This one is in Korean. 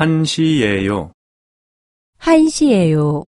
한시예요. 한시예요.